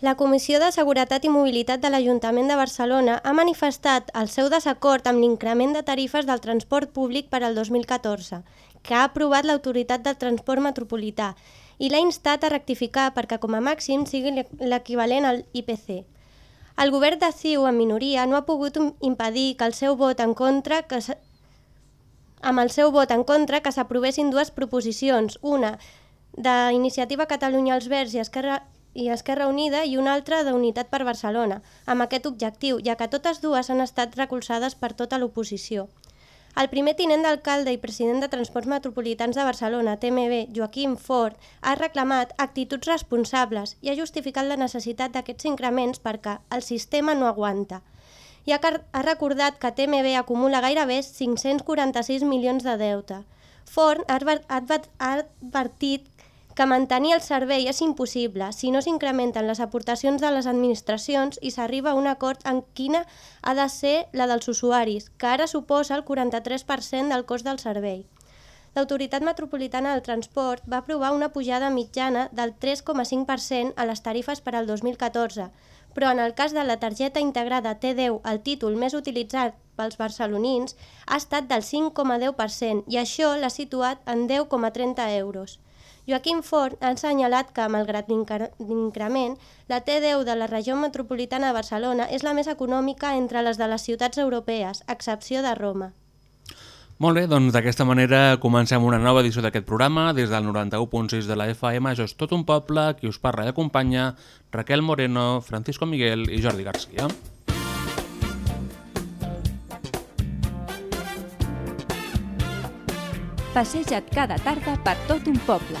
La Comissió de Seguretat i Mobilitat de l'Ajuntament de Barcelona ha manifestat el seu desacord amb l'increment de tarifes del transport públic per al 2014, que ha aprovat l'Autoritat del Transport Metropolità i l'ha instat a rectificar perquè com a màxim sigui l'equivalent al IPC. El govern de CiU en minoria no ha pogut impedir que el seu vot en contra que amb el seu vot en contra que s'aprovessin dues proposicions, una d'Iniciativa Catalunya als Verds i Esquerra, i Esquerra Unida i una altra d'Unitat per Barcelona, amb aquest objectiu, ja que totes dues han estat recolzades per tota l'oposició. El primer tinent d'alcalde i president de Transports Metropolitans de Barcelona, TMB, Joaquim Fort, ha reclamat actituds responsables i ha justificat la necessitat d'aquests increments perquè el sistema no aguanta. I ha, recordat que TMB acumula gairebé 546 milions de deute. Adver- ha advertit que mantenir el servei és impossible si no s'incrementen les aportacions de les administracions i s'arriba a un acord en quina ha de ser la dels usuaris, que ara suposa el 43% del cost del servei. L'Autoritat Metropolitana del Transport va aprovar una pujada mitjana del 3,5% a les tarifes per al 2014, però en el cas de la targeta integrada T10, el títol més utilitzat pels barcelonins, ha estat del 5,10% i això l'ha situat en 10,30 euros. Joaquim Fort ha assenyalat que, malgrat l'incre- l'increment, la T10 de la regió metropolitana de Barcelona és la més econòmica entre les de les ciutats europees, a excepció de Roma. Molt bé, doncs d'aquesta manera comencem una nova edició d'aquest programa des del 91.6 de la FM. Això és tot un poble, qui us parla i acompanya Raquel Moreno, Francisco Miguel i Jordi Garcia. Passeja't cada tarda per tot un poble,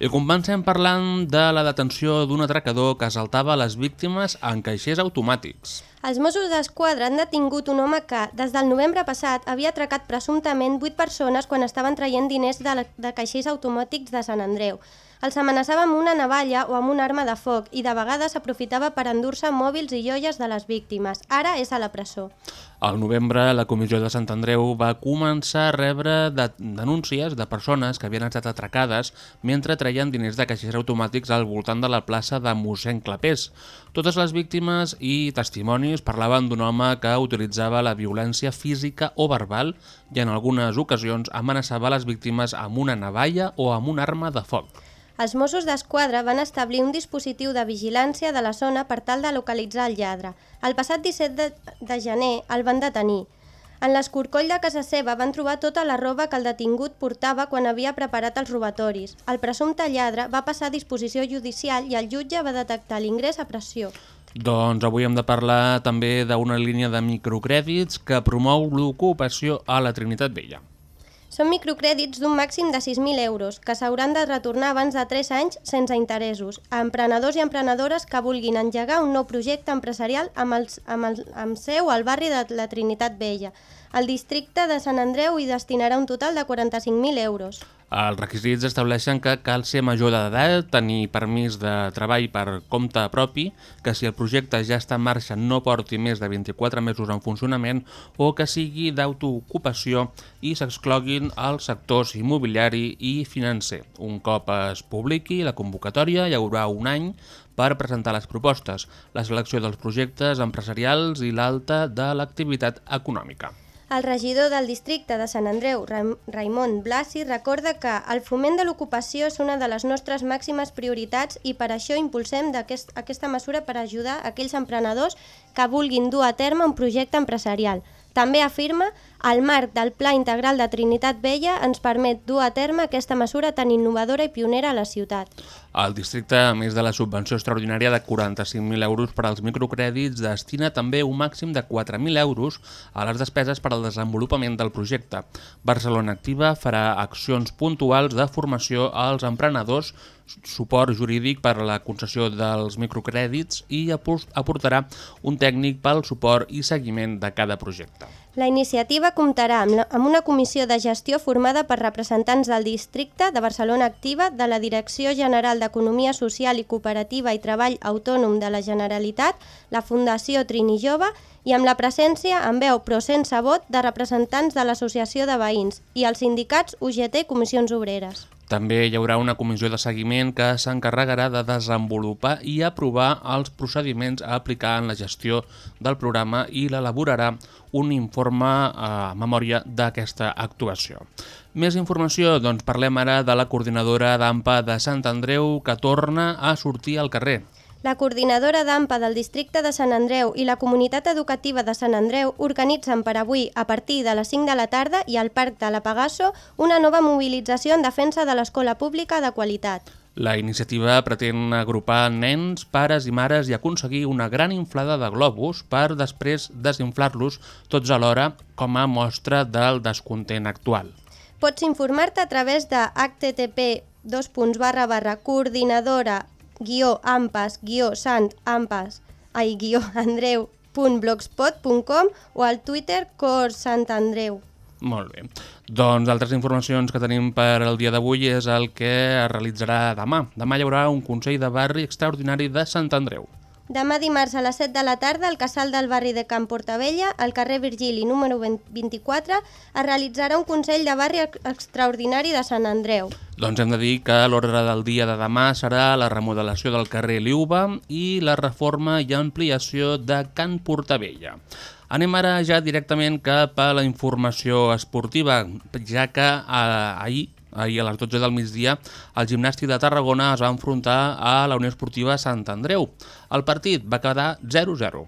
I comencem parlant de la detenció d'un atracador que assaltava les víctimes en caixers automàtics. Els Mossos d'Esquadra han detingut un home que, des del novembre passat, havia atracat presumptament 8 persones quan estaven traient diners de, la, de caixers automàtics de Sant Andreu. Els amenaçava amb una navalla o amb una arma de foc i de vegades aprofitava per endur-se mòbils i joies de les víctimes. Ara és a la presó. Al novembre, la Comissió de Sant Andreu va començar a rebre de denúncies de persones que havien estat atracades mentre traien diners de caixers automàtics al voltant de la plaça de mossèn Clapés. Totes les víctimes i testimonis parlaven d'un home que utilitzava la violència física o verbal i en algunes ocasions amenaçava les víctimes amb una navalla o amb una arma de foc. Els Mossos d'Esquadra van establir un dispositiu de vigilància de la zona per tal de localitzar el lladre. El passat 17 de, de gener el van detenir. En l'escorcoll de casa seva van trobar tota la roba que el detingut portava quan havia preparat els robatoris. El presumpte lladre va passar a disposició judicial i el jutge va detectar l'ingrés a pressió. Doncs avui hem de parlar també d'una línia de microcrèdits que promou l'ocupació a la Trinitat Vella. Són microcrèdits d'un màxim de 6.000 euros que s'hauran de retornar abans de 3 anys sense interessos a emprenedors i emprenedores que vulguin engegar un nou projecte empresarial amb, els, amb, el, amb seu al barri de la Trinitat Vella. El districte de Sant Andreu hi destinarà un total de 45.000 euros. Els requisits estableixen que cal ser major d'edat, tenir permís de treball per compte propi, que si el projecte ja està en marxa no porti més de 24 mesos en funcionament o que sigui d'autoocupació i s'excloguin els sectors immobiliari i financer. Un cop es publiqui la convocatòria hi haurà un any per presentar les propostes, la selecció dels projectes empresarials i l'alta de l'activitat econòmica. El regidor del districte de Sant Andreu, Ra- Raimon Blasi, recorda que el foment de l'ocupació és una de les nostres màximes prioritats i per això impulsem d'aquest- aquesta mesura per ajudar aquells emprenedors que vulguin dur a terme un projecte empresarial. També afirma el marc del Pla Integral de Trinitat Vella ens permet dur a terme aquesta mesura tan innovadora i pionera a la ciutat. El districte, a més de la subvenció extraordinària de 45.000 euros per als microcrèdits, destina també un màxim de 4.000 euros a les despeses per al desenvolupament del projecte. Barcelona Activa farà accions puntuals de formació als emprenedors, suport jurídic per a la concessió dels microcrèdits i aportarà un tècnic pel suport i seguiment de cada projecte. La iniciativa comptarà amb una comissió de gestió formada per representants del districte de Barcelona Activa, de la Direcció General d'Economia Social i Cooperativa i Treball Autònom de la Generalitat, la Fundació Trini Jove i amb la presència, en veu però sense vot, de representants de l'Associació de Veïns i els sindicats UGT Comissions Obreres. També hi haurà una comissió de seguiment que s'encarregarà de desenvolupar i aprovar els procediments a aplicar en la gestió del programa i l'elaborarà un informe a memòria d'aquesta actuació. Més informació, doncs parlem ara de la coordinadora d'AMPA de Sant Andreu que torna a sortir al carrer. La coordinadora d'AMPA del districte de Sant Andreu i la comunitat educativa de Sant Andreu organitzen per avui, a partir de les 5 de la tarda i al Parc de la Pagasso, una nova mobilització en defensa de l'escola pública de qualitat. La iniciativa pretén agrupar nens, pares i mares i aconseguir una gran inflada de globus per després desinflar-los tots alhora com a mostra del descontent actual. Pots informar-te a través de http coordinadora guió ampas guió sant ampas ai guió andreu.blogspot.com o al Twitter cor sant andreu. Molt bé. Doncs altres informacions que tenim per al dia d'avui és el que es realitzarà demà. Demà hi haurà un Consell de Barri extraordinari de Sant Andreu. Demà dimarts a les 7 de la tarda, al casal del barri de Camp Portavella, al carrer Virgili número 24, es realitzarà un Consell de Barri ex- extraordinari de Sant Andreu. Doncs hem de dir que l'ordre del dia de demà serà la remodelació del carrer Liuba i la reforma i ampliació de Can Portavella. Anem ara ja directament cap a la informació esportiva, ja que eh, ahir Ahir a les 12 del migdia, el gimnàstic de Tarragona es va enfrontar a la Unió Esportiva Sant Andreu. El partit va quedar 0-0.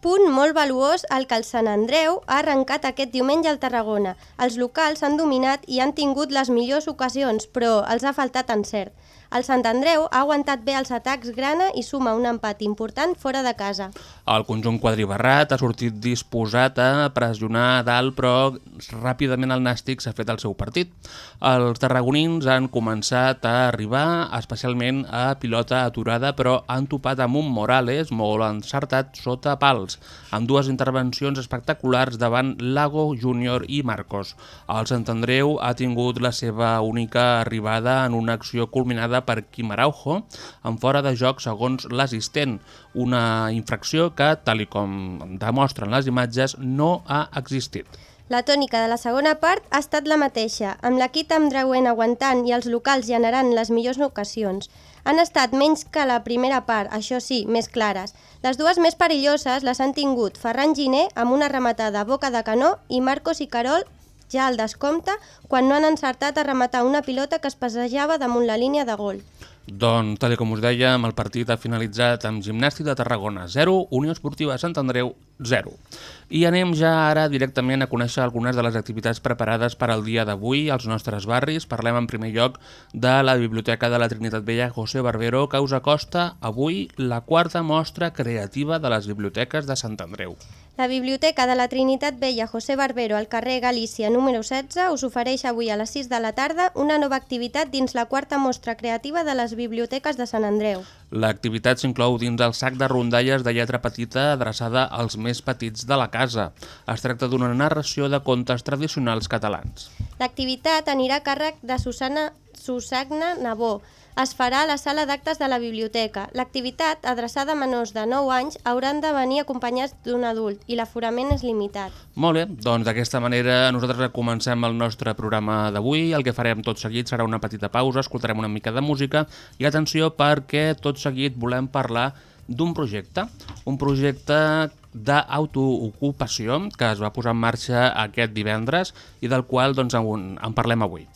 Punt molt valuós el que el Sant Andreu ha arrencat aquest diumenge al Tarragona. Els locals han dominat i han tingut les millors ocasions, però els ha faltat encert. El Sant Andreu ha aguantat bé els atacs grana i suma un empat important fora de casa. El conjunt quadribarrat ha sortit disposat a pressionar dalt, però ràpidament el Nàstic s'ha fet el seu partit. Els tarragonins han començat a arribar, especialment a pilota aturada, però han topat amb un Morales molt encertat sota pals, amb dues intervencions espectaculars davant Lago Júnior i Marcos. El Sant Andreu ha tingut la seva única arribada en una acció culminada per Quim Araujo en fora de joc segons l'assistent, una infracció que, tal com demostren les imatges, no ha existit. La tònica de la segona part ha estat la mateixa, amb l'equip andreuent aguantant i els locals generant les millors ocasions. Han estat menys que la primera part, això sí, més clares. Les dues més perilloses les han tingut Ferran Giner amb una rematada boca de canó i Marcos i Carol ja al descompte quan no han encertat a rematar una pilota que es passejava damunt la línia de gol. Doncs, tal com us dèiem, el partit ha finalitzat amb Gimnàstic de Tarragona 0, Unió Esportiva Sant Andreu 0. I anem ja ara directament a conèixer algunes de les activitats preparades per al dia d'avui als nostres barris. Parlem en primer lloc de la Biblioteca de la Trinitat Vella José Barbero, que us acosta avui la quarta mostra creativa de les biblioteques de Sant Andreu. La Biblioteca de la Trinitat Vella José Barbero al carrer Galícia número 16 us ofereix avui a les 6 de la tarda una nova activitat dins la quarta mostra creativa de les biblioteques de Sant Andreu. L'activitat s'inclou dins el sac de rondalles de lletra petita adreçada als més petits de la casa. Es tracta d'una narració de contes tradicionals catalans. L'activitat anirà a càrrec de Susana Susagna Nabó. Es farà a la sala d'actes de la biblioteca. L'activitat, adreçada a menors de 9 anys, hauran de venir acompanyats d'un adult i l'aforament és limitat. Molt bé, doncs d'aquesta manera nosaltres comencem el nostre programa d'avui. El que farem tot seguit serà una petita pausa, escoltarem una mica de música i atenció perquè tot seguit volem parlar d'un projecte, un projecte d'autoocupació que es va posar en marxa aquest divendres i del qual doncs, en, en parlem avui.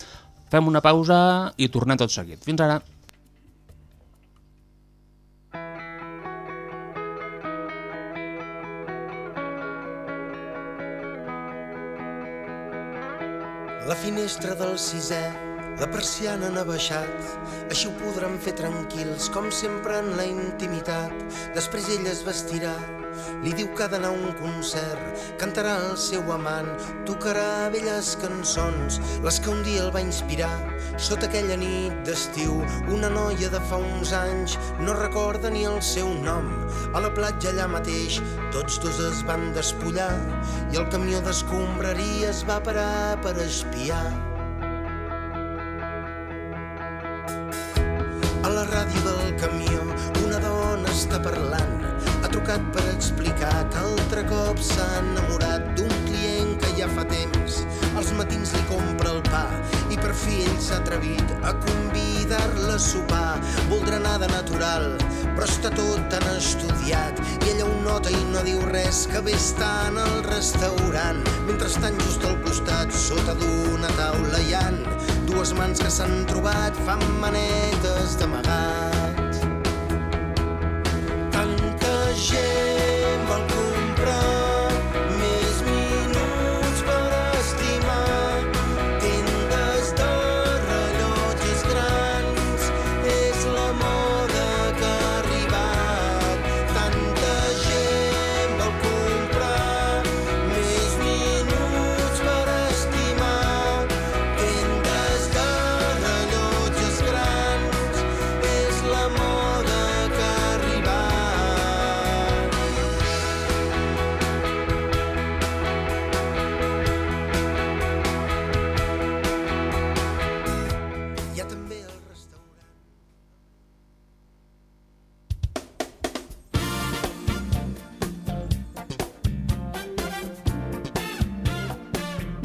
Fem una pausa i tornem tot seguit. Fins ara. La finestra del sisè, la persiana n'ha baixat, així ho podran fer tranquils, com sempre en la intimitat. Després ella es vestirà, li diu que ha d'anar a un concert, cantarà el seu amant, tocarà velles cançons, les que un dia el va inspirar. Sota aquella nit d'estiu, una noia de fa uns anys no recorda ni el seu nom. A la platja allà mateix, tots dos es van despullar i el camió d'escombraria es va parar per espiar. Cop s'ha enamorat d'un client que ja fa temps als matins li compra el pa i per fi ell s'ha atrevit a convidar-la a sopar. Voldrà anar de natural, però està tot tan estudiat i ella ho nota i no diu res que bé està en el restaurant. Mentrestant just al costat, sota d'una taula hi han dues mans que s'han trobat fan manetes d'amagat.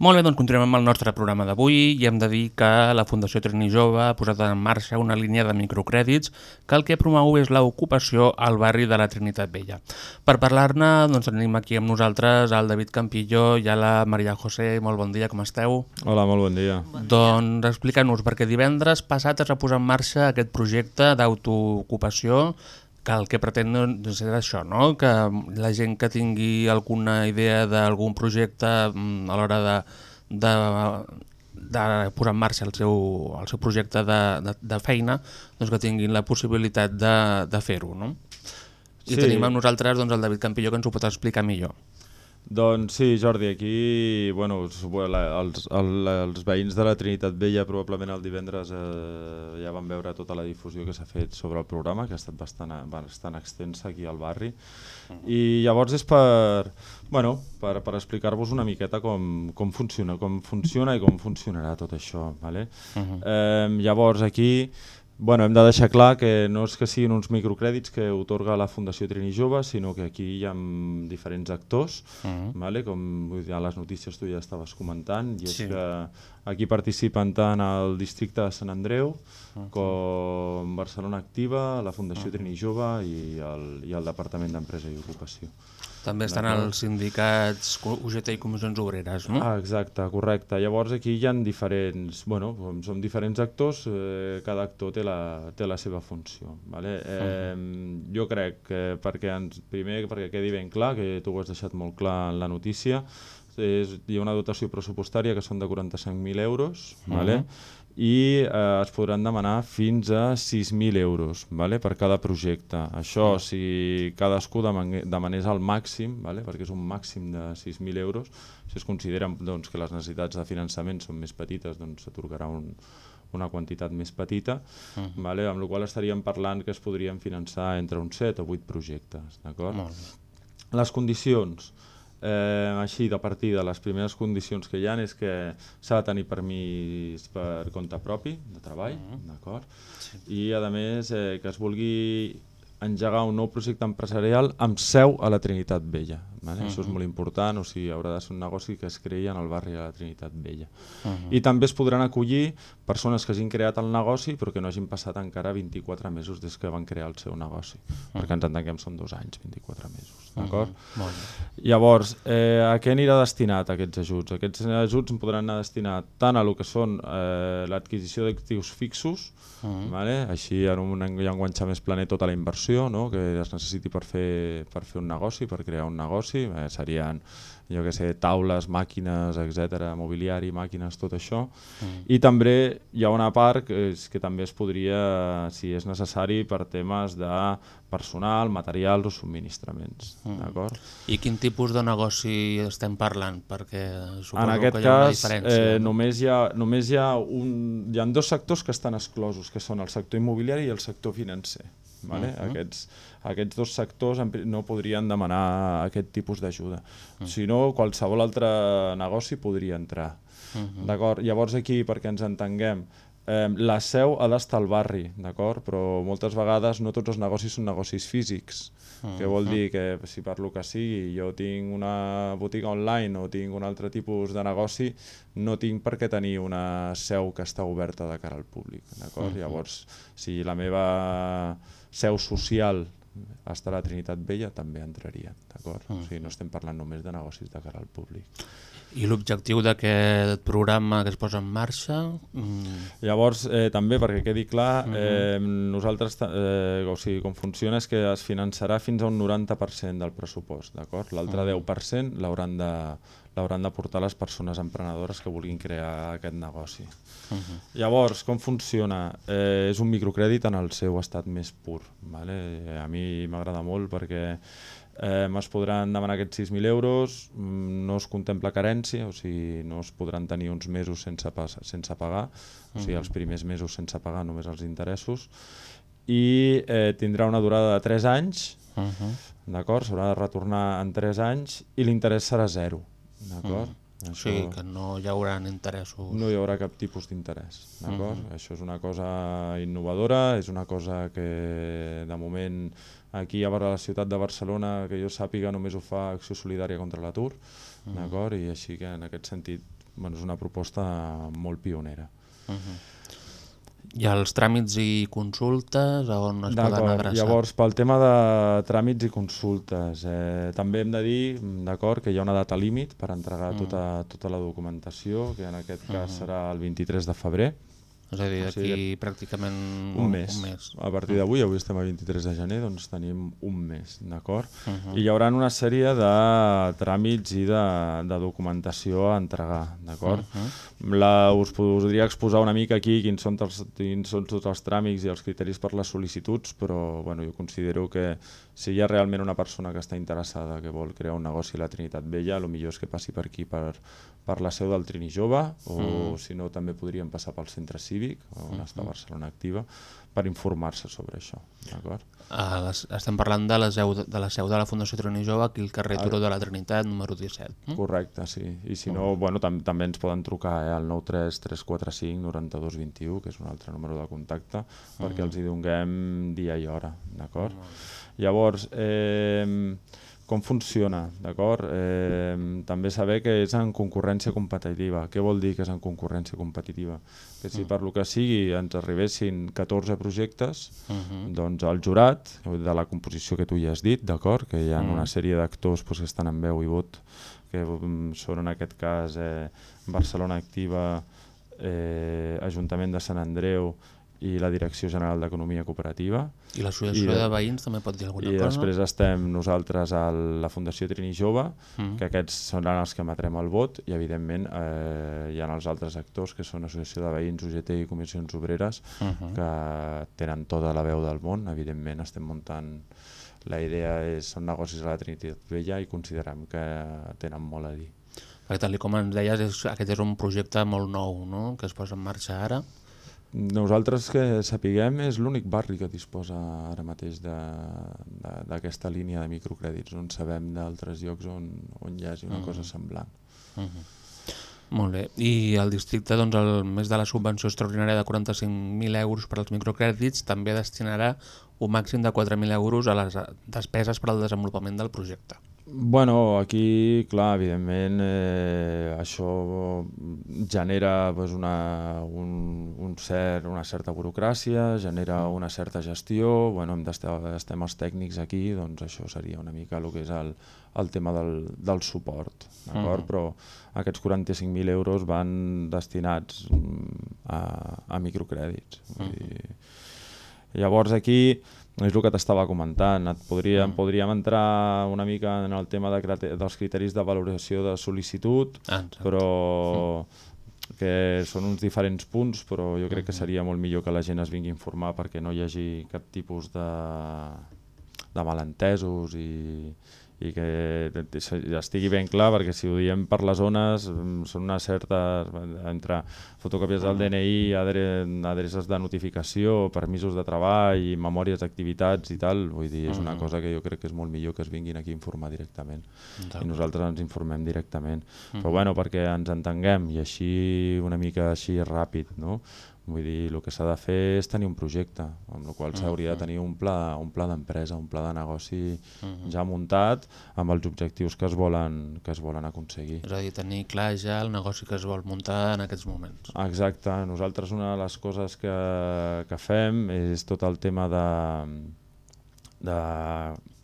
Molt bé, doncs continuem amb el nostre programa d'avui i hem de dir que la Fundació Trini Jove ha posat en marxa una línia de microcrèdits que el que promou és l'ocupació al barri de la Trinitat Vella. Per parlar-ne, doncs tenim aquí amb nosaltres el David Campillo i a la Maria José. Molt bon dia, com esteu? Hola, molt bon dia. Doncs explica'ns, perquè divendres passat es va posar en marxa aquest projecte d'autoocupació que el que pretén doncs, és això, no? que la gent que tingui alguna idea d'algun projecte mm, a l'hora de, de, de posar en marxa el seu, el seu projecte de, de, de feina, doncs que tinguin la possibilitat de, de fer-ho. No? I Sí. tenim amb nosaltres doncs, el David Campillo que ens ho pot explicar millor. Doncs sí, Jordi, aquí bueno, els, el, els veïns de la Trinitat Vella probablement el divendres eh, ja van veure tota la difusió que s'ha fet sobre el programa, que ha estat bastant, bastant extensa aquí al barri. I llavors és per, bueno, per, per explicar-vos una miqueta com, com funciona, com funciona i com funcionarà tot això. Vale? eh, llavors aquí Bueno, hem de deixar clar que no és que siguin uns microcrèdits que otorga la Fundació Trini Jove, sinó que aquí hi ha diferents actors, Mhm. vale? com vull dir, a les notícies tu ja estaves comentant, i és Sí. que aquí participen tant el districte de Sant Andreu com Barcelona Activa, la Fundació Trini Jove i el, i el Departament d'Empresa i Ocupació. També estan els sindicats UGT i comissions obreres, no? Ah, exacte, correcte. Llavors aquí hi ha diferents, bueno, som diferents actors, eh, cada actor té la, té la seva funció. Vale? Eh, Jo crec que perquè ens, primer perquè quedi ben clar, que tu ho has deixat molt clar en la notícia, és, hi ha una dotació pressupostària que són de 45.000 euros, vale? I eh, es podran demanar fins a 6.000 euros vale? per cada projecte. Això, si cadascú demanés el màxim, vale? perquè és un màxim de 6.000 euros, si es considera doncs, que les necessitats de finançament són més petites, doncs s'atorgarà un, una quantitat més petita, vale? amb la qual estaríem parlant que es podrien finançar entre uns 7 o 8 projectes. D'acord? Les condicions, eh, així de partida, les primeres condicions que hi ha és que s'ha de tenir permís per compte propi de treball, d'acord? I a més eh, que es vulgui engegar un nou projecte empresarial amb seu a la Trinitat Vella. Vale? Mhm. Això és molt important, o sigui, haurà de ser un negoci que es creï en el barri de la Trinitat Vella. Mhm. I també es podran acollir persones que hagin creat el negoci però que no hagin passat encara 24 mesos des que van crear el seu negoci, perquè ens entenguem són dos anys, 24 mesos. D'acord? Molt bé. Llavors, eh, a què anirà destinat aquests ajuts? Aquests ajuts podran anar destinats tant a lo que són eh, l'adquisició d'actius fixos, Mhm. vale? així en un llenguatge més planer tota la inversió no? que es necessiti per fer, per fer un negoci, per crear un negoci, eh, serien jo que sé, taules, màquines, etc, mobiliari, màquines, tot això. Mm. I també hi ha una part que, és, que també es podria, si és necessari, per temes de personal, materials o subministraments. Mm. D'acord? I quin tipus de negoci estem parlant? Perquè suposo En aquest que hi ha una cas, diferència. eh, no? només, hi ha, només hi, ha un, hi ha dos sectors que estan exclosos, que són el sector immobiliari i el sector financer. Vale? Mhm. aquests, aquests dos sectors no podrien demanar aquest tipus d'ajuda. Mm. Si no, qualsevol altre negoci podria entrar. Mhm. D'acord? Llavors aquí, perquè ens entenguem, eh, la seu ha d'estar al barri, d'acord? Però moltes vegades no tots els negocis són negocis físics, Mhm. que vol dir que si per lo que sigui jo tinc una botiga online o tinc un altre tipus de negoci, no tinc per què tenir una seu que està oberta de cara al públic, d'acord? Mhm. Llavors, si la meva seu social està a la Trinitat Vella, també entraria, d'acord? Mhm. O sigui, no estem parlant només de negocis de cara al públic. I l'objectiu d'aquest programa que es posa en marxa? Mm, Llavors, eh, també, perquè quedi clar, Mhm. eh, nosaltres, eh, o sigui, com funciona és que es finançarà fins a un 90% del pressupost, d'acord? L'altre Mhm. 10% l'hauran de, l'hauran de portar les persones emprenedores que vulguin crear aquest negoci. mhm. Llavors, com funciona? Eh, és un microcrèdit en el seu estat més pur. Vale? A mi m'agrada molt perquè eh, es podran demanar aquests 6.000 euros, mm, no es contempla carència, o sigui, no es podran tenir uns mesos sense, pas, sense pagar, o sigui, els primers mesos sense pagar només els interessos, i eh, tindrà una durada de 3 anys, Mhm. d'acord? S'haurà de retornar en 3 anys i l'interès serà zero, d'acord? Mhm. O sigui que no hi haurà interessos. No hi haurà cap tipus d'interès, d'acord? Mhm. Això és una cosa innovadora, és una cosa que de moment aquí a la ciutat de Barcelona, que jo sàpiga, només ho fa Acció Solidària contra l'atur, Mhm. d'acord? I així que en aquest sentit bueno, és una proposta molt pionera. Mhm. I els tràmits i consultes, a on es poden adreçar? llavors pel tema de tràmits i consultes, eh, també hem de dir d'acord que hi ha una data límit per entregar Mm. tota, tota la documentació, que en aquest cas Mhm. serà el 23 de febrer. És a dir, O d'aquí sigui, pràcticament un mes. un mes. A partir d'avui, avui estem a 23 de gener, doncs tenim un mes, d'acord? Mhm. I hi haurà una sèrie de tràmits i de, de documentació a entregar, d'acord? Mhm. La, us podria exposar una mica aquí quins són, els, quins són tots els tràmits i els criteris per les sol·licituds, però bueno, jo considero que si hi ha realment una persona que està interessada, que vol crear un negoci a la Trinitat Vella, el millor és que passi per aquí, per, per la seu del Trini Jove, o Mm. si no també podrien passar pel centre cívic, on Mhm. està Barcelona Activa, per informar-se sobre això? Ah, les, estem parlant de la, seu, de la seu de la Fundació Trini Jove, aquí al carrer Ah. Turó de la Trinitat, número 17. Mm? Correcte, sí. I si no, bueno, tam també ens poden trucar eh, al 93 345 92 21, que és un altre número de contacte, perquè Mhm. els hi donem dia i hora, d'acord? Llavors, eh, com funciona, d'acord? Eh, també saber que és en concurrència competitiva. Què vol dir que és en concurrència competitiva? Que si Mm. per lo que sigui ens arribessin 14 projectes, Mhm. doncs el jurat, de la composició que tu ja has dit, d'acord? Que hi ha Mm. una sèrie d'actors doncs, que estan en veu i vot, que mm, són en aquest cas eh, Barcelona Activa, eh, Ajuntament de Sant Andreu i la Direcció General d'Economia Cooperativa. I l'associació I de veïns també pot dir alguna I cosa? després estem nosaltres a la Fundació Trini Jove, Mm. que aquests seran els que emetrem el vot, i evidentment eh, hi ha els altres actors, que són Associació de Veïns, UGT i Comissions Obreres, Mhm. que tenen tota la veu del món, evidentment estem muntant la idea és, són negocis a la Trinitat Vella i considerem que tenen molt a dir. Perquè tal i com ens deies, és, aquest és un projecte molt nou, no?, que es posa en marxa ara. Nosaltres que sapiguem és l'únic barri que disposa ara mateix d'aquesta línia de microcrèdits, on sabem d'altres llocs on, on hi hagi una Mhm. cosa semblant. Mhm. Molt bé. I el districte, doncs, el mes de la subvenció extraordinària de 45.000 euros per als microcrèdits també destinarà un màxim de 4.000 euros a les despeses per al desenvolupament del projecte. Bueno, aquí, clar, evidentment, eh, això genera pues, una, un, un cert, una certa burocràcia, genera una certa gestió, bueno, hem estem els tècnics aquí, doncs això seria una mica el que és el, el tema del, del suport, d'acord? Mhm. Però aquests 45.000 euros van destinats mm, a, a microcrèdits. Vull dir, Llavors aquí és el que t'estava comentant, et podríem, mm. podríem entrar una mica en el tema de, dels criteris de valoració de sol·licitud, Ah, exacte. però que són uns diferents punts, però jo crec que seria molt millor que la gent es vingui a informar perquè no hi hagi cap tipus de, de malentesos i, i que estigui ben clar perquè si ho diem per les zones mm, són unes certes entre fotocòpies del DNI, adre, adreces de notificació, permisos de treball, memòries d'activitats i tal, vull dir, és una Mhm. cosa que jo crec que és molt millor que es vinguin aquí a informar directament i nosaltres ens informem directament. Però bueno, perquè ens entenguem i així una mica així ràpid, no? Vull dir, el que s'ha de fer és tenir un projecte, amb el qual s'hauria de tenir un pla, un pla d'empresa, un pla de negoci ja muntat amb els objectius que es volen, que es volen aconseguir. És a dir, tenir clar ja el negoci que es vol muntar en aquests moments. Exacte, nosaltres una de les coses que, que fem és tot el tema de, de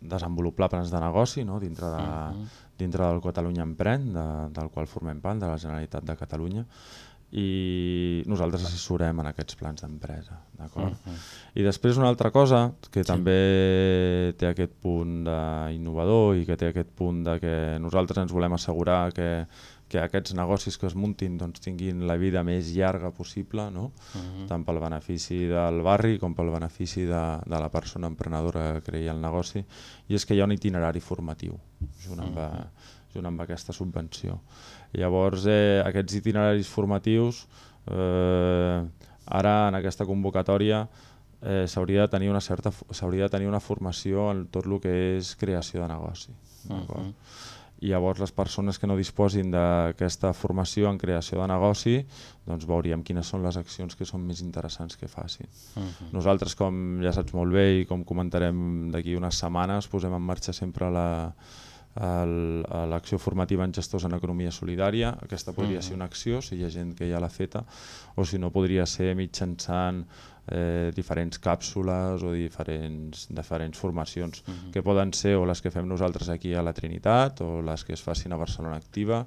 desenvolupar plans de negoci no? dintre, de, Mhm. dintre del Catalunya Emprèn, de, del qual formem part, de la Generalitat de Catalunya, i nosaltres assessorem en aquests plans d'empresa. d'acord? Mhm. I després una altra cosa que també té aquest punt d'innovador i que té aquest punt de que nosaltres ens volem assegurar que, que aquests negocis que es muntin doncs, tinguin la vida més llarga possible, no? Mhm. tant pel benefici del barri com pel benefici de, de la persona emprenedora que creia el negoci, i és que hi ha un itinerari formatiu junt amb, Mhm. junt amb aquesta subvenció. Llavors, eh, aquests itineraris formatius, eh, ara en aquesta convocatòria, eh, s'hauria de tenir una certa s'hauria de tenir una formació en tot el que és creació de negoci. d'acord? Mhm. I llavors les persones que no disposin d'aquesta formació en creació de negoci, doncs veuríem quines són les accions que són més interessants que facin. Mhm. Nosaltres, com ja saps molt bé i com comentarem d'aquí unes setmanes, posem en marxa sempre la l'acció formativa en gestors en economia solidària. Aquesta podria Mhm. ser una acció, si hi ha gent que ja l'ha feta, o si no podria ser mitjançant eh, diferents càpsules o diferents, diferents formacions Mhm. que poden ser o les que fem nosaltres aquí a la Trinitat o les que es facin a Barcelona Activa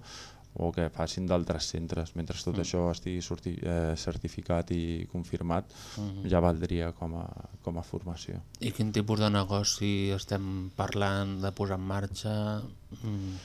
o que facin d'altres centres. Mentre tot Mm. això estigui sorti, eh, certificat i confirmat, Mhm. ja valdria com a, com a formació. I quin tipus de negoci estem parlant de posar en marxa? Mm.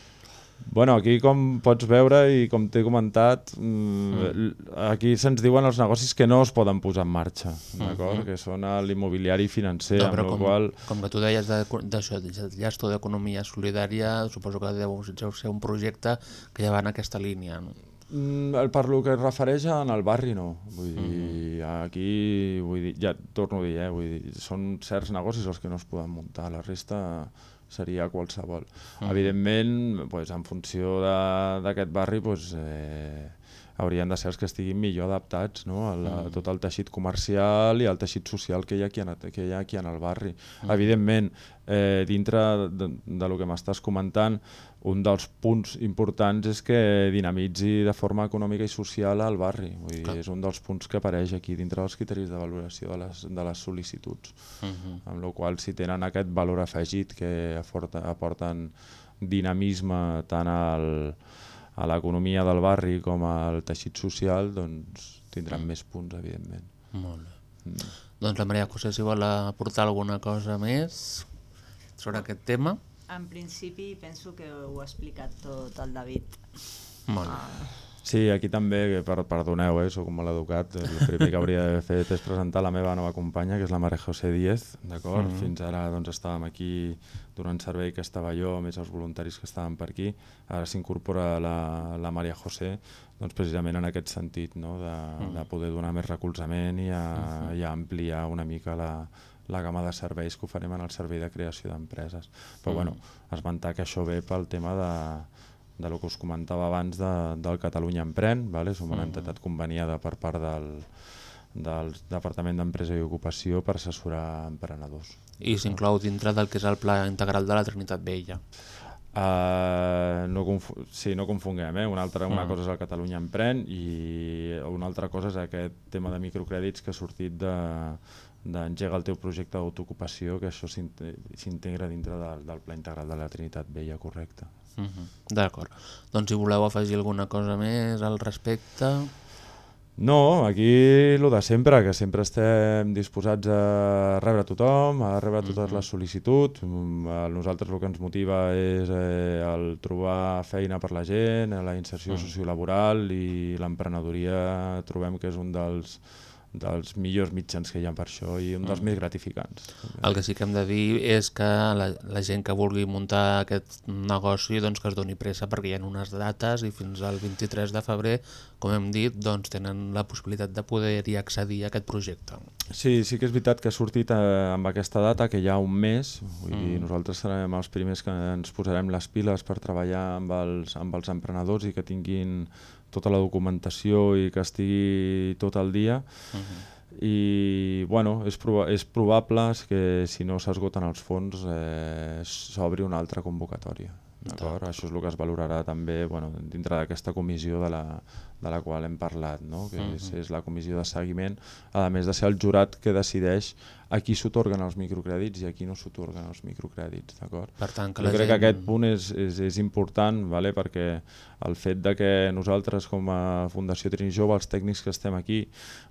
Bueno, aquí com pots veure i com t'he comentat, mm, aquí se'ns diuen els negocis que no es poden posar en marxa, d'acord? Mhm. Que són l'immobiliari financer, No, amb però el com, qual... com que tu deies de- d'això, de, de gestor d'economia solidària, suposo que deu ser un projecte que ja va en aquesta línia. No? Mm, el- per lo que es refereix en el barri no, vull dir, aquí vull dir, ja torno a dir, eh, vull dir, són certs negocis els que no es poden muntar, la resta seria qualsevol. Mhm. Evidentment, pues, en funció de- d'aquest barri, pues, eh, haurien de ser els que estiguin millor adaptats no? a, la, a tot el teixit comercial i al teixit social que hi ha aquí en, que hi ha aquí en el barri. Evidentment, eh, dintre de, de lo que m'estàs comentant, un dels punts importants és que dinamitzi de forma econòmica i social al barri. Vull dir, Clar. és un dels punts que apareix aquí dintre dels criteris de valoració de les, de les sol·licituds. Mhm. Amb la qual si tenen aquest valor afegit que aporta, aporten dinamisme tant al, a l'economia del barri com al teixit social, doncs tindran més punts, evidentment. Molt bé. Mm. Doncs la Maria José, si vol aportar alguna cosa més sobre aquest tema. En principi penso que ho ha explicat tot el David. Molt bé. Sí, aquí també, per, perdoneu, eh, sóc molt educat, el primer que hauria d'haver fet és presentar la meva nova companya, que és la Maria José Díez, d'acord? Mhm. Fins ara doncs, estàvem aquí donant servei que estava jo, més els voluntaris que estaven per aquí, ara s'incorpora la, la Maria José, doncs precisament en aquest sentit, no? de, de poder donar més recolzament i a, i a ampliar una mica la, la gamma de serveis que oferim en el servei de creació d'empreses. Però Mhm. bueno, esmentar que això ve pel tema de de lo que us comentava abans de, del Catalunya Empren, vale? som una Mhm. entitat conveniada per part del, del Departament d'Empresa i Ocupació per assessorar emprenedors. I s'inclou dintre del que és el Pla Integral de la Trinitat Vella. Uh, no, sí, no confonguem, eh? una, altra, una Mm. cosa és el Catalunya Empren i una altra cosa és aquest tema de microcrèdits que ha sortit de d'engega el teu projecte d'autoocupació, que això s'inte- s'integra dintre del, del Pla Integral de la Trinitat Vella, correcte. Uh -huh. D'acord. Doncs si voleu afegir alguna cosa més al respecte... No, aquí lo de sempre, que sempre estem disposats a rebre tothom, a rebre totes les sol·licituds. Mm, A nosaltres el que ens motiva és eh, el trobar feina per la gent, la inserció Mm. sociolaboral i l'emprenedoria trobem que és un dels, dels millors mitjans que hi ha per això i un dels Mm. més gratificants. El que sí que hem de dir és que la, la gent que vulgui muntar aquest negoci doncs que es doni pressa perquè hi ha unes dates i fins al 23 de febrer, com hem dit, doncs tenen la possibilitat de poder-hi accedir a aquest projecte. Sí, sí que és veritat que ha sortit eh, amb aquesta data, que hi ha un mes, vull mm. dir, nosaltres serem els primers que ens posarem les piles per treballar amb els, amb els emprenedors i que tinguin tota la documentació i que estigui tot el dia. Uh -huh. I bueno, és, proba és probable que si no s'esgoten els fons eh, s'obri una altra convocatòria. D'acord? Això és el que es valorarà també bueno, dintre d'aquesta comissió de la, de la qual hem parlat, no? que és, Mhm. és la comissió de seguiment, a més de ser el jurat que decideix a qui s'otorguen els microcrèdits i a qui no s'otorguen els microcrèdits. Per tant, que jo crec gent- que aquest punt és, és, és important vale? perquè el fet de que nosaltres com a Fundació Trini Jove, els tècnics que estem aquí,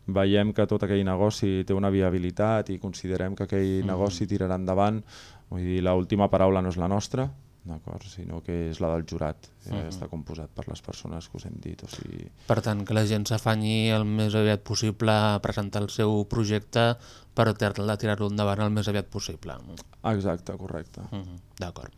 veiem que tot aquell negoci té una viabilitat i considerem que aquell Mhm. negoci tirarà endavant, vull dir, l'última paraula no és la nostra, d'acord, sinó que és la del jurat, que Mhm. està composat per les persones que us hem dit. O sigui, Per tant, que la gent s'afanyi el més aviat possible a presentar el seu projecte per tirar- tirar-lo endavant el més aviat possible. Exacte, correcte. Uh -huh. D'acord.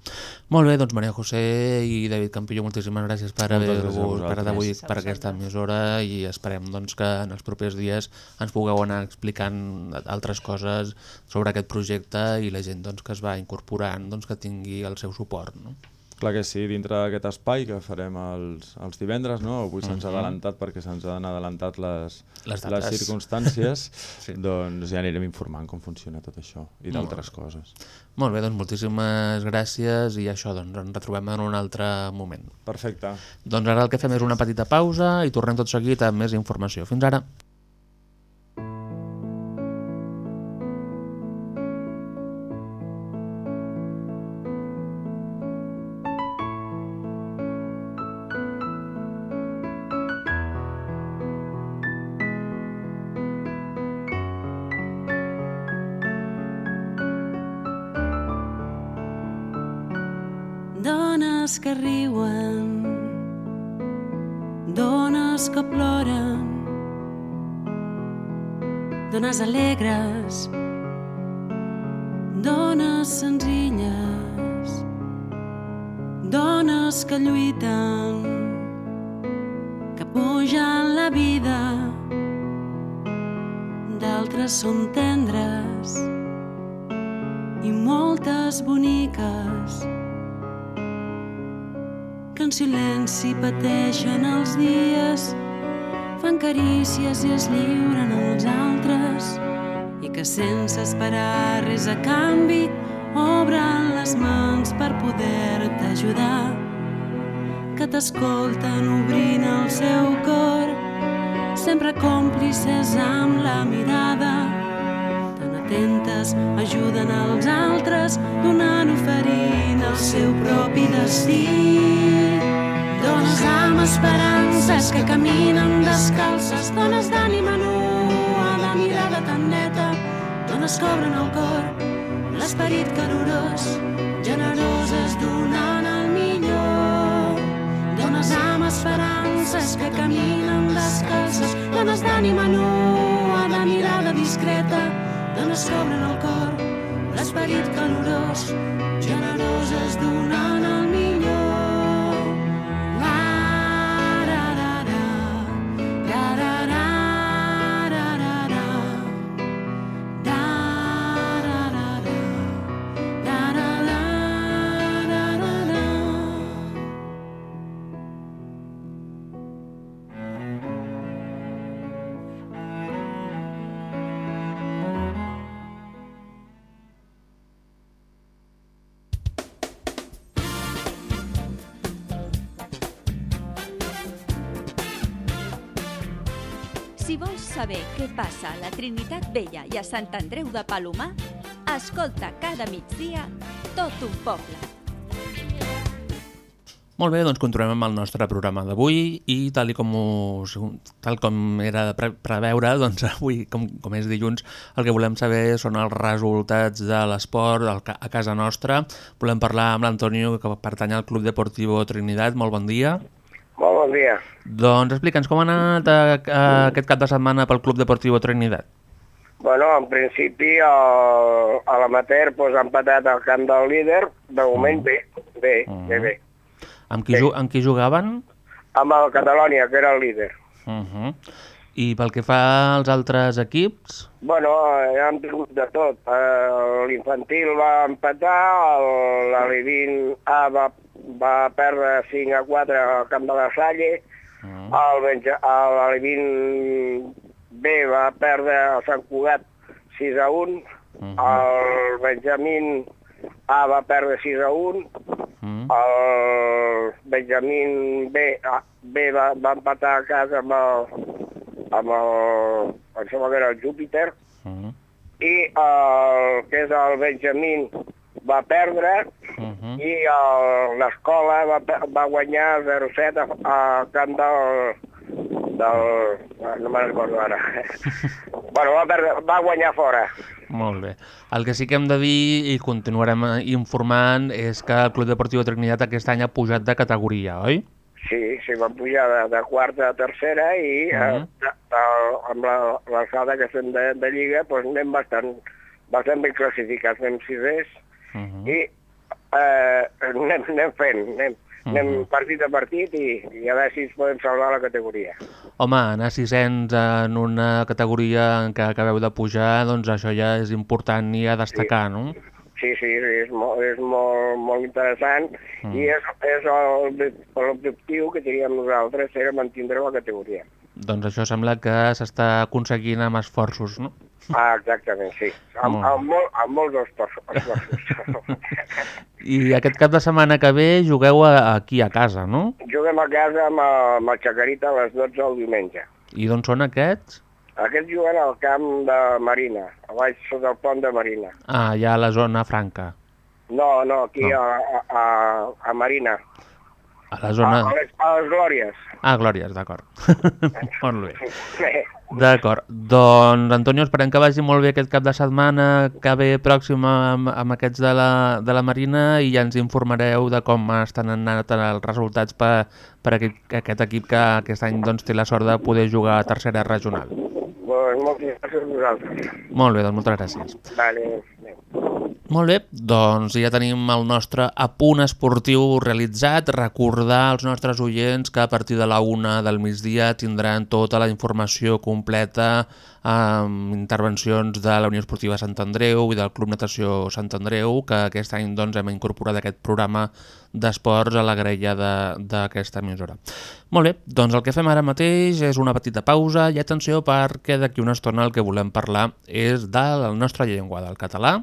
Molt bé, doncs Maria José i David Campillo, moltíssimes gràcies per haver gràcies a vos parat avui vosaltres. per aquesta emissora i esperem doncs, que en els propers dies ens pugueu anar explicant altres coses sobre aquest projecte i la gent doncs, que es va incorporant doncs, que tingui el seu suport. No? Clar que sí, dintre d'aquest espai que farem els, els divendres, no? avui se'ns ha Mhm. adelantat perquè se'ns han adelantat les, Les les circumstàncies, Sí. doncs ja anirem informant com funciona tot això i d'altres coses. Molt bé, doncs moltíssimes gràcies i això, doncs ens retrobem en un altre moment. Perfecte. Doncs ara el que fem és una petita pausa i tornem tot seguit amb més informació. Fins ara. Esperances que caminen descalces dones d'ànima nua de mirada tan neta dones que obren el cor l'esperit calorós generoses donant el millor. Dones amb esperances que caminen descalces dones d'ànima nua de mirada discreta dones que obren el cor l'esperit calorós generoses donant què passa a la Trinitat Vella i a Sant Andreu de Palomar, escolta cada migdia tot un poble. Molt bé, doncs continuem amb el nostre programa d'avui i tal i com, us, tal com era de pre preveure, doncs avui, com, com és dilluns, el que volem saber són els resultats de l'esport a casa nostra. Volem parlar amb l'Antonio, que pertany al Club Deportivo Trinidad. Molt bon dia. Molt bon dia. Doncs explica'ns com ha anat a, a, aquest cap de setmana pel Club Deportivo Trinidad. Bueno, en principi el, a l'amater pues, ha empatat al camp del líder, de moment bé, bé, Mm. bé, bé. Amb qui, ju amb qui jugaven? Amb el Catalònia, que era el líder. Uh -huh. I pel que fa als altres equips? Bueno, eh, han tingut de tot. Eh, L'infantil va empatar, l'Alevin A va, va perdre 5 a 4 al camp de la Salle, el Benja- el l'Alevin B va perdre a Sant Cugat 6 a 1, el Benjamín A va perdre 6 a 1, el Benjamín B, A, B va, va empatar a casa amb el, amb el, em sembla que era el Júpiter, i el que és el Benjamín va perdre i el- l'escola va, va guanyar 0-7 a, a camp del, del... no me'n recordo ara. bueno, va, perdre, va guanyar fora. Molt bé. El que sí que hem de dir, i continuarem eh, informant, és que el Club Deportiu Trinitat aquest any ha pujat de categoria, oi? Sí, sí, van pujar de, de quarta a tercera i uh Mhm. amb la- l'alçada que fem de, de Lliga doncs anem bastant, bastant ben classificats, anem sisers i eh, anem, anem fent, anem, anem Mhm. partit a partit i, i a veure si ens podem salvar la categoria. Home, anar sisens en una categoria en què acabeu de pujar, doncs això ja és important i a destacar, no? Sí, sí, és molt, és molt, molt interessant Mm. i és, és el- l'objectiu que teníem nosaltres era mantindre la categoria. Doncs això sembla que s'està aconseguint amb esforços, no? Ah, exactament, sí. Amb, Molt. amb, molt, amb molts esforços. I aquest cap de setmana que ve jugueu a, aquí a casa, no? Juguem a casa amb amb el Xacarita a les 12 del diumenge. I d'on són aquests? Aquests juguen al camp de Marina, a baix sota el pont de Marina. Ah, ja a la zona franca. No, no, aquí No. A, a, a Marina. A la zona... A, les, a les Glòries. Ah, Glòries, d'acord. molt bé. D'acord. Doncs, Antonio, esperem que vagi molt bé aquest cap de setmana que ve pròxim amb, amb aquests de la, de la Marina i ja ens informareu de com estan anant els resultats per, per aquest, aquest equip que aquest any doncs, té la sort de poder jugar a tercera regional. Pues moltes gràcies a vosaltres. Molt bé, doncs moltes gràcies. Vale. Molt bé, doncs ja tenim el nostre apunt esportiu realitzat. Recordar als nostres oients que a partir de la una del migdia tindran tota la informació completa amb intervencions de la Unió Esportiva Sant Andreu i del Club Natació Sant Andreu, que aquest any doncs, hem incorporat aquest programa d'esports a la grella d'aquesta emissora. Molt bé, doncs el que fem ara mateix és una petita pausa i atenció perquè d'aquí una estona el que volem parlar és de la nostra llengua, del català,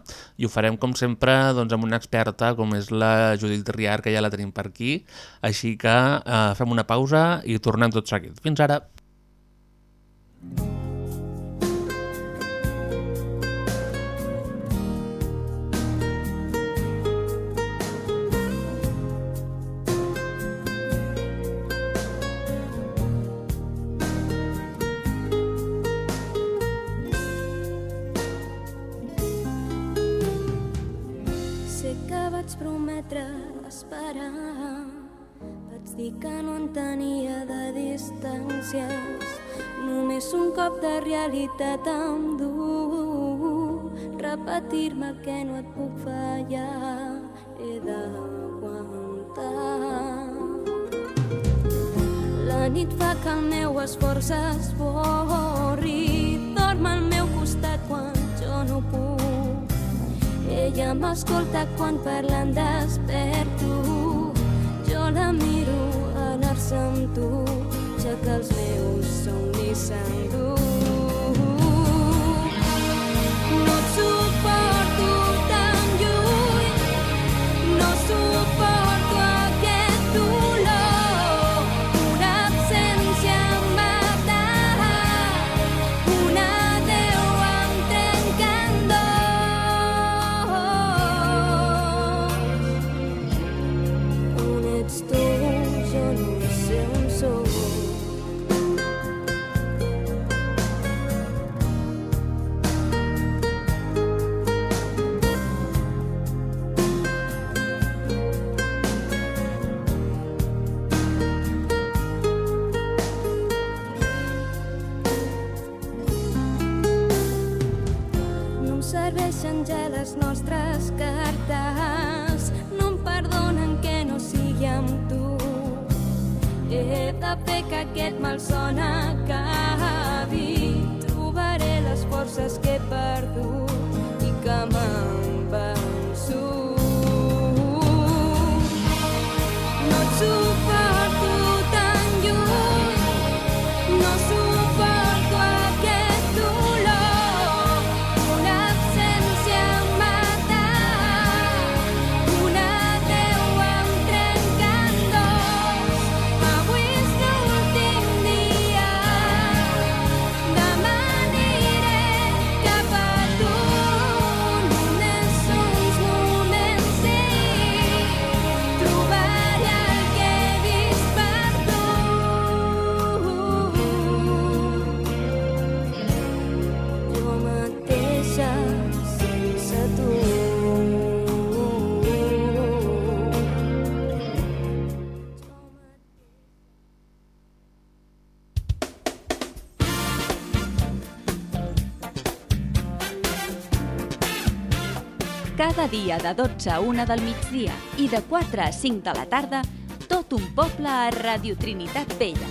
i ho farem com sempre doncs, amb una experta com és la Judit Riar, que ja la tenim per aquí, així que eh, fem una pausa i tornem tot seguit. Fins ara! Sé vaig prometre esperar Vaig dir que no en tenia de distàncies. Només un cop de realitat em du Repetir-me que no et puc fallar. He d'aguantar. La nit fa que el meu esforç es borri ella m'escolta quan parlen desperto. Jo la miro anar-se amb tu, ja que els meus somnis s'endú. Aquest malson acabi. Trobaré les forces que he perdut Cada dia de 12 a 1 del migdia i de 4 a 5 de la tarda, tot un poble a Radio Trinitat Vella.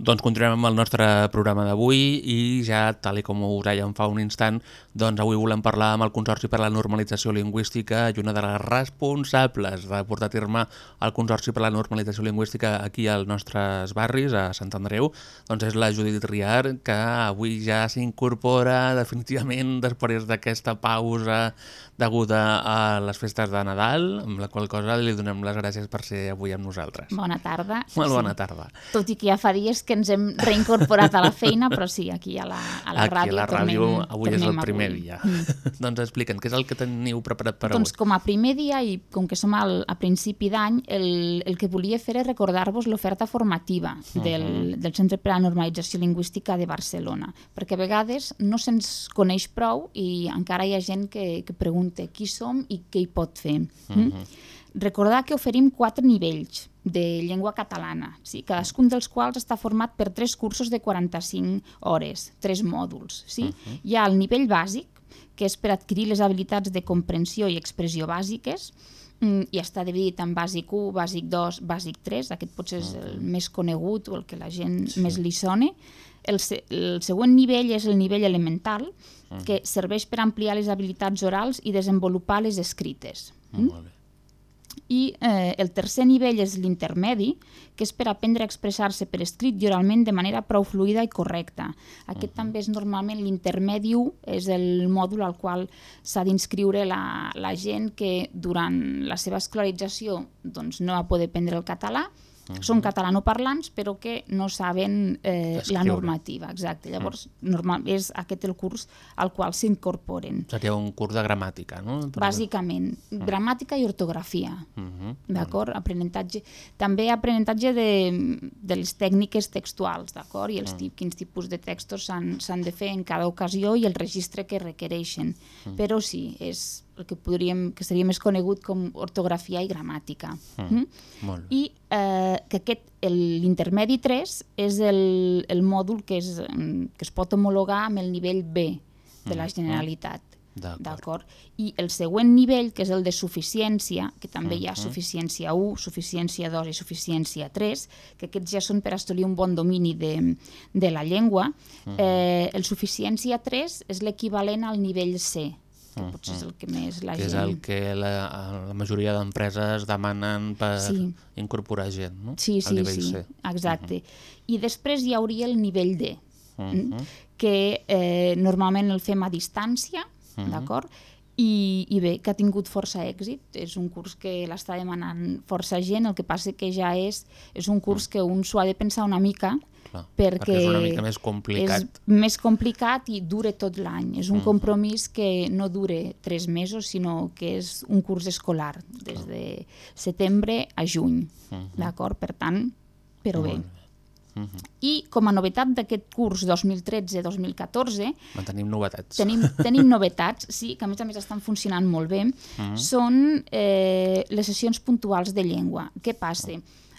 Doncs continuem amb el nostre programa d'avui i ja, tal com us dèiem fa un instant, doncs avui volem parlar amb el Consorci per la Normalització Lingüística i una de les responsables de portar a terme el Consorci per la Normalització Lingüística aquí als nostres barris, a Sant Andreu, doncs és la Judit Riar, que avui ja s'incorpora definitivament després d'aquesta pausa deguda a les festes de Nadal, amb la qual cosa li donem les gràcies per ser avui amb nosaltres. Bona tarda. Molt bona tarda. Tot i que ja fa dies que ens hem reincorporat a la feina, però sí, aquí a la, a la Aquí ràdio. a la ràdio tornem, avui és el tornem primer dia. Mm. doncs explica'ns, què és el que teniu preparat per Doncs avui? com a primer dia i com que som al, a principi d'any, el, el que volia fer és recordar-vos l'oferta formativa del, Mhm. del Centre per a la Normalització Lingüística de Barcelona, perquè a vegades no se'ns coneix prou i encara hi ha gent que, que pregunta qui som i què hi pot fer. Mm? Recordar que oferim quatre nivells de llengua catalana, sí? cadascun dels quals està format per tres cursos de 45 hores, tres mòduls. Sí? Mhm. Hi ha el nivell bàsic, que és per adquirir les habilitats de comprensió i expressió bàsiques, mm, i està dividit en bàsic 1, bàsic 2, bàsic 3, aquest potser és el més conegut o el que la gent sí. més li sona. El, se el següent nivell és el nivell elemental, que serveix per ampliar les habilitats orals i desenvolupar les escrites. Mm? I eh, el tercer nivell és l'intermedi, que és per aprendre a expressar-se per escrit i oralment de manera prou fluida i correcta. Aquest també és normalment l'intermedi 1, és el mòdul al qual s'ha d'inscriure la, la gent que durant la seva escolarització doncs, no va poder aprendre el català, Mhm. són catalanoparlants però que no saben eh, la normativa. Exacte. Llavors, normal, és aquest el curs al qual s'incorporen. Seria un curs de gramàtica, no? Bàsicament, gramàtica i ortografia. Mhm. D'acord? Aprenentatge. També aprenentatge de, de les tècniques textuals, d'acord? I els Mm. tip, quins tipus de textos s'han s'han de fer en cada ocasió i el registre que requereixen. Mm. Però sí, és el que podríem que seria més conegut com ortografia i gramàtica. Mm. Molt bé. I eh, que aquest, el- l'intermedi 3 és el, el mòdul que, és, mm, que es pot homologar amb el nivell B de la Mhm. Generalitat. D'acord. D'acord? I el següent nivell, que és el de suficiència, que també hi ha Mhm. suficiència 1, suficiència 2 i suficiència 3, que aquests ja són per assolir un bon domini de, de la llengua, Mhm. eh, el suficiència 3 és l'equivalent al nivell C, que Mhm. potser és el que més la que és gent... el que la, la majoria d'empreses demanen per Sí. incorporar gent, no? Sí, sí, sí, C. exacte. I després hi hauria el nivell D, mm? que eh, normalment el fem a distància, Mhm. d'acord? I, I bé, que ha tingut força èxit. És un curs que l'està demanant força gent, el que passa que ja és, és un curs que un s'ho ha de pensar una mica, Clar, perquè, perquè és una mica més complicat. És més complicat i dura tot l'any. És un Mhm. compromís que no dure tres mesos, sinó que és un curs escolar, des de setembre a juny. Mhm. D'acord? Per tant, però bé. Bé. Mhm. I com a novetat d'aquest curs 2013-2014, Mantenim novetats. tenim, tenim novetats, sí, que a més a més estan funcionant molt bé, Mhm. són eh, les sessions puntuals de llengua. Què passa?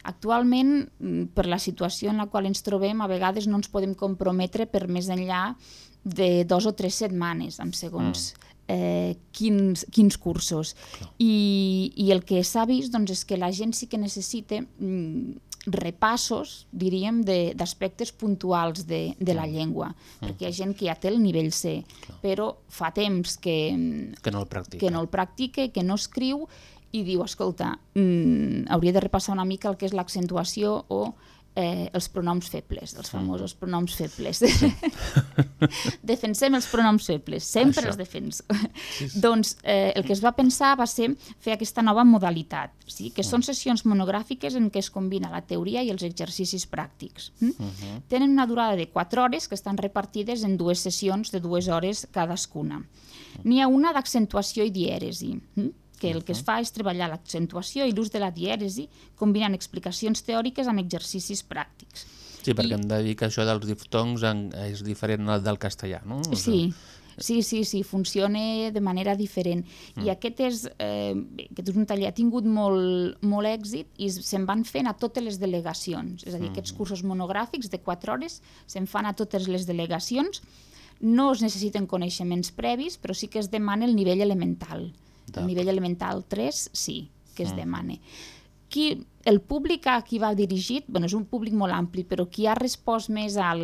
Actualment, mm, per la situació en la qual ens trobem, a vegades no ens podem comprometre per més enllà de dos o tres setmanes, amb segons mm. eh, quins, quins cursos. I, I el que s'ha vist doncs, és que la gent sí que necessita mm, repassos, diríem, de- d'aspectes puntuals de, de la llengua, perquè hi ha gent que ja té el nivell C, però fa temps que, Que no el practica. que no el practica, que no escriu, i diu, escolta, mm, hauria de repassar una mica el que és l'accentuació o eh, els pronoms febles, els famosos pronoms febles. Defensem els pronoms febles, sempre Això. els defenso. doncs eh, el que es va pensar va ser fer aquesta nova modalitat, sí? que són sessions monogràfiques en què es combina la teoria i els exercicis pràctics. Mm? Tenen una durada de 4 hores que estan repartides en dues sessions de dues hores cadascuna. N'hi ha una d'accentuació i dièresi, mm? Que el que es fa és treballar l'accentuació i l'ús de la dièresi combinant explicacions teòriques amb exercicis pràctics. Sí, perquè hem de dir que això dels diftongs en, és diferent del castellà, no? Sí, sí, sí, sí, funciona de manera diferent. Mm. I aquest és, eh, aquest és un taller, ha tingut molt, molt èxit i se'n van fent a totes les delegacions. És a dir, aquests Mhm. cursos monogràfics de 4 hores se'n fan a totes les delegacions. No es necessiten coneixements previs, però sí que es demana el nivell elemental. El nivell elemental 3, sí, que es Mm. demana. Qui, el públic a qui va dirigit, bueno, és un públic molt ampli, però qui ha respost més al,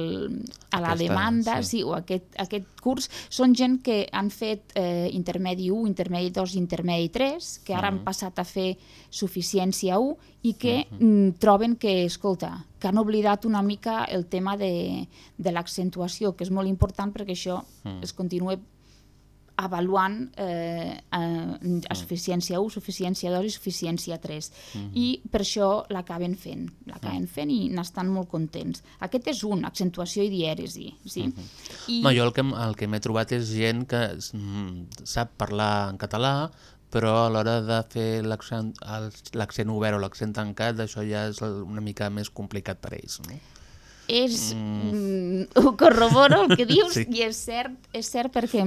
a la Aquesta, demanda, sí. sí. o aquest, aquest curs, són gent que han fet eh, intermedi 1, intermedi 2 i intermedi 3, que ara Mhm. han passat a fer suficiència 1 i que mm, troben que, escolta, que han oblidat una mica el tema de, de l'accentuació, que és molt important perquè això Mm. es continua avaluant eh, a, a suficiència 1, suficiència 2 i suficiència 3. Mhm. I per això l'acaben fent, l'acaben fent i n'estan molt contents. Aquest és un, accentuació i dièresi. Sí? I... No, jo el que, el que m'he trobat és gent que mm, sap parlar en català, però a l'hora de fer l'accent obert o l'accent tancat, això ja és una mica més complicat per ells. No? és, Mm. mm. ho corroboro el que dius Sí. i és cert, és cert perquè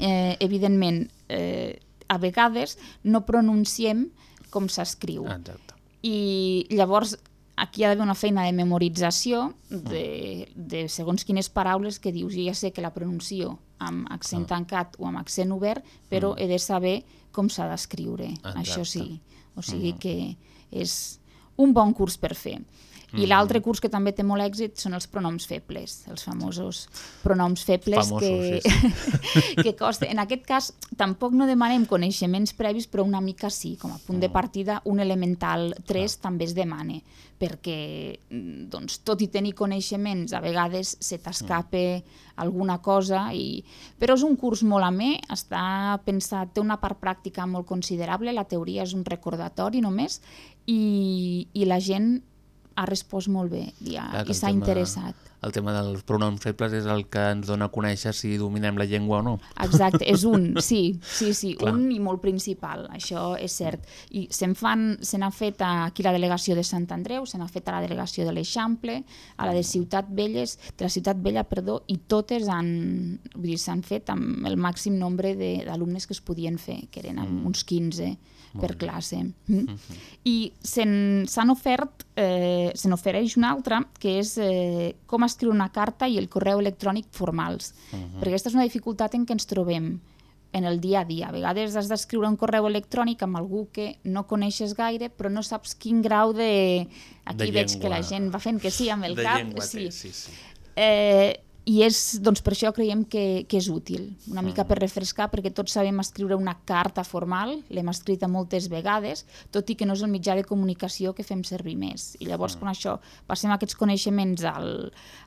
eh, evidentment eh, a vegades no pronunciem com s'escriu Exacte. i llavors aquí hi ha d'haver una feina de memorització de, de segons quines paraules que dius, jo ja sé que la pronuncio amb accent tancat o amb accent obert, però Mm. he de saber com s'ha d'escriure, això sí. O sigui Mhm. que és un bon curs per fer. I Mhm. l'altre curs que també té molt èxit són els pronoms febles, els famosos pronoms febles Famosos, que, sí, que costa. En aquest cas, tampoc no demanem coneixements previs, però una mica sí. Com a punt de partida, un elemental 3 també es demana, perquè mm, doncs, tot i tenir coneixements, a vegades se t'escape alguna cosa, i... però és un curs molt amè, està pensat, té una part pràctica molt considerable, la teoria és un recordatori només, i, i la gent ha respost molt bé i, Clar i s'ha interessat. El tema dels pronoms febles és el que ens dona a conèixer si dominem la llengua o no. Exacte, és un, sí, sí, sí, Clar. un i molt principal, això és cert. I se'n fan, se n'ha fet aquí la delegació de Sant Andreu, se n'ha fet a la delegació de l'Eixample, a la de Ciutat Velles, de la Ciutat Vella, perdó, i totes han, vull dir, s'han fet amb el màxim nombre de- d'alumnes que es podien fer, que eren Mm. uns 15 Molt per classe. Mm? I se'n- s'han ofert, eh, se n'ofereix una altra, que és eh, com escriure una carta i el correu electrònic formals. Mhm. Perquè aquesta és una dificultat en què ens trobem en el dia a dia. A vegades has d'escriure un correu electrònic amb algú que no coneixes gaire, però no saps quin grau de... Aquí De veig llengua. que la gent va fent que sí amb el de cap. sí. té, sí, sí. Eh, I és, doncs per això creiem que, que és útil, una mica per refrescar, perquè tots sabem escriure una carta formal, l'hem escrita moltes vegades, tot i que no és el mitjà de comunicació que fem servir més. I llavors, quan això, passem aquests coneixements al,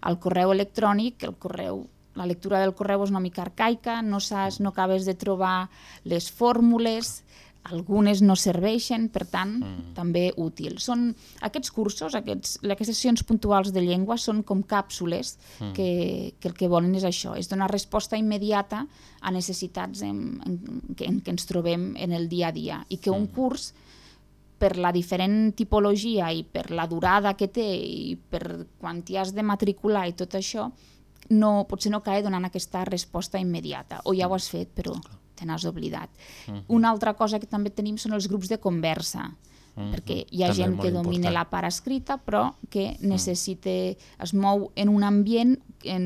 al correu electrònic, el correu la lectura del correu és una mica arcaica, no saps, no acabes de trobar les fórmules, algunes no serveixen, per tant, mm. també útil. Són aquests cursos, aquests, aquestes sessions puntuals de llengua són com càpsules Mm. que, que el que volen és això, és donar resposta immediata a necessitats en, en, que, en què ens trobem en el dia a dia i que un curs per la diferent tipologia i per la durada que té i per quan t'hi has de matricular i tot això, no, potser no cae donant aquesta resposta immediata. O ja ho has fet, però te n'has oblidat. Mhm. Una altra cosa que també tenim són els grups de conversa. Mm, perquè hi ha també gent que domina important. la part escrita, però que necessita, es mou en un ambient en,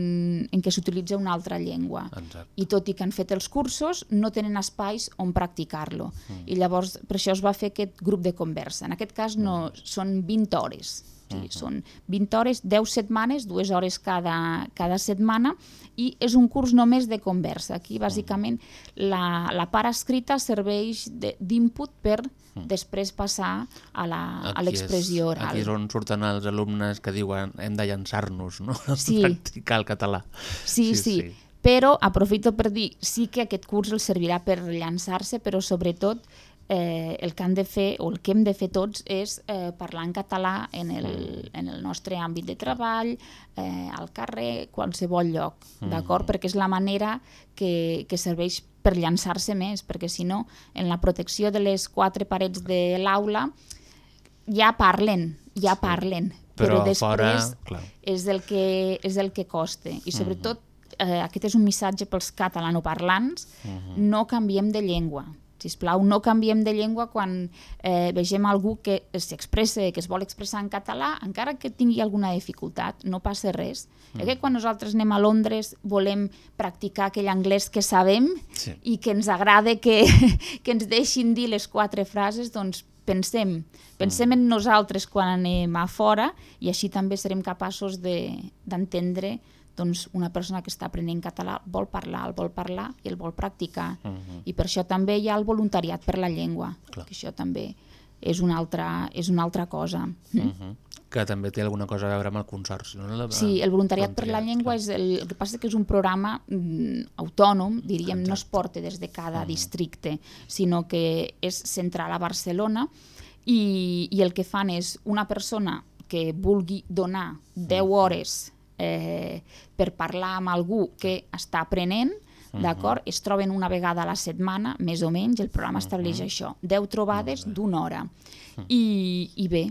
en què s'utilitza una altra llengua. Exacte. I tot i que han fet els cursos, no tenen espais on practicar-lo. Mm. I llavors, per això es va fer aquest grup de conversa. En aquest cas no, són 20 hores. O sigui, Són 20 hores, 10 setmanes, dues hores cada, cada setmana, i és un curs només de conversa. Aquí, bàsicament, la, la part escrita serveix de- d'input per després passar a l'expressió oral. Aquí és on surten els alumnes que diuen hem de llançar-nos, no? Sí. Practicar el català. Sí, sí, sí. Però aprofito per dir, sí que aquest curs els servirà per llançar-se, però sobretot eh, el que han de fer, o el que hem de fer tots, és eh, parlar en català en el, en el nostre àmbit de treball, eh, al carrer, qualsevol lloc, Mm. d'acord? Perquè és la manera que, que serveix per llançar-se més, perquè si no, en la protecció de les quatre parets de l'aula ja parlen, ja parlen, Però però, després fora, clar. és el que, és el que costa. I sobretot, eh, aquest és un missatge pels catalanoparlants, Mhm. no canviem de llengua. Si plau, no canviem de llengua quan eh, vegem algú que s'expressa, que es vol expressar en català, encara que tingui alguna dificultat, no passa res. Mm. que quan nosaltres anem a Londres volem practicar aquell anglès que sabem Sí. i que ens agrada que, que ens deixin dir les quatre frases, doncs pensem, pensem en nosaltres quan anem a fora i així també serem capaços de- d'entendre doncs, una persona que està aprenent català vol parlar, el vol parlar i el vol practicar. Mhm. I per això també hi ha el voluntariat per la llengua, Clar. que això també és una altra, és una altra cosa. Mhm. Que també té alguna cosa a veure amb el consorci. No? La- Sí, el voluntariat per la llengua és el, el que passa és que és un programa mm, autònom, diríem, no es porta des de cada districte, sinó que és central a Barcelona i, i el que fan és una persona que vulgui donar 10 hores eh, per parlar amb algú que està aprenent, d'acord? Es troben una vegada a la setmana, més o menys, el programa estableix això, 10 trobades d'una hora. I, I bé,